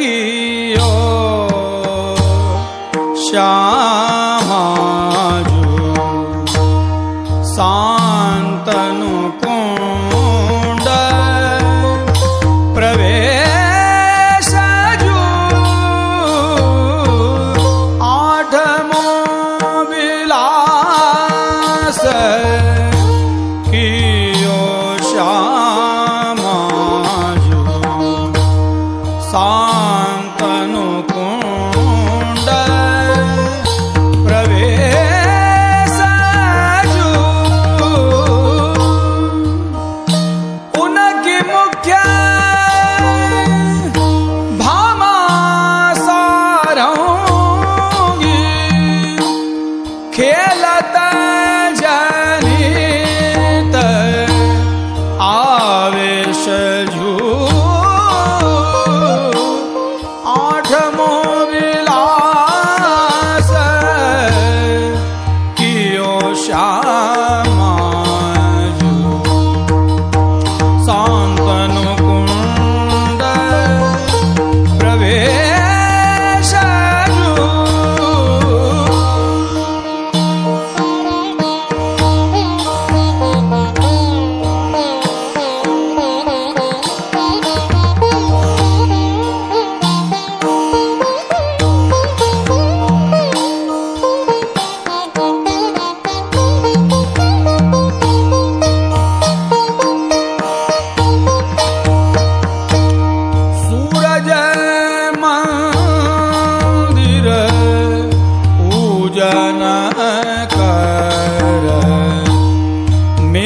कि श्याम उनकी मुख्या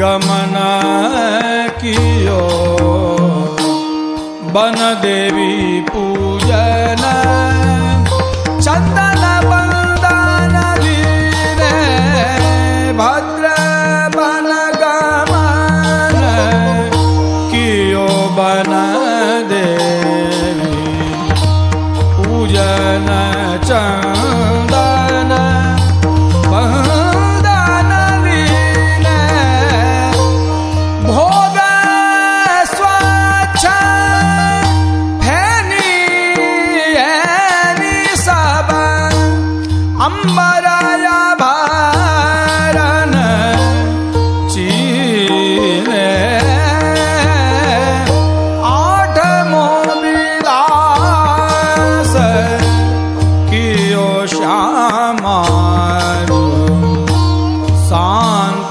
गमना कियो बन देवी पूजन। चंदा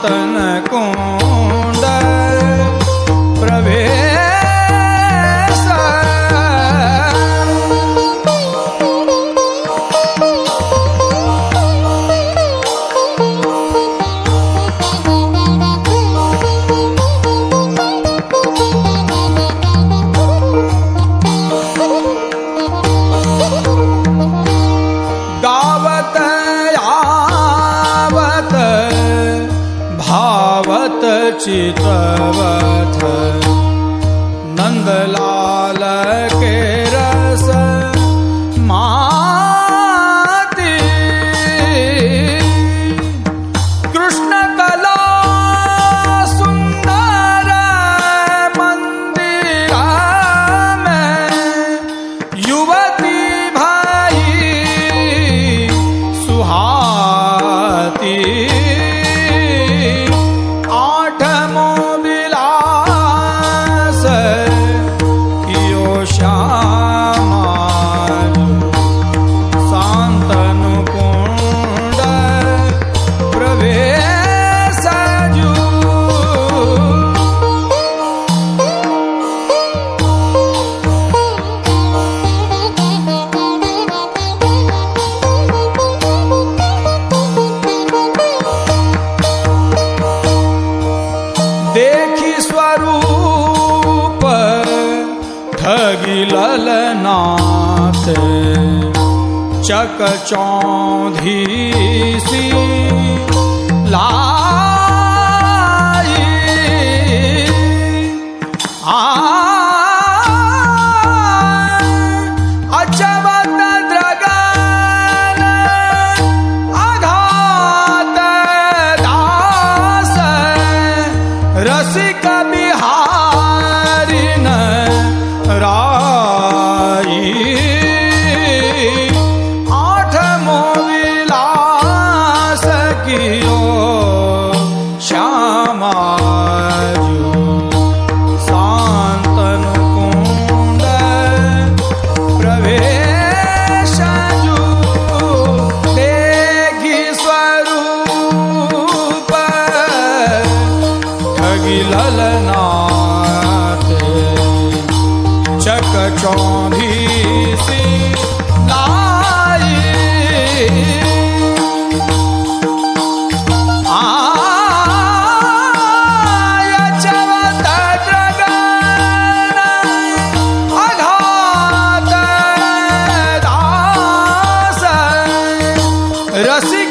等来过。चितव नन्दलालके से चक चौधी सी। ला रसिक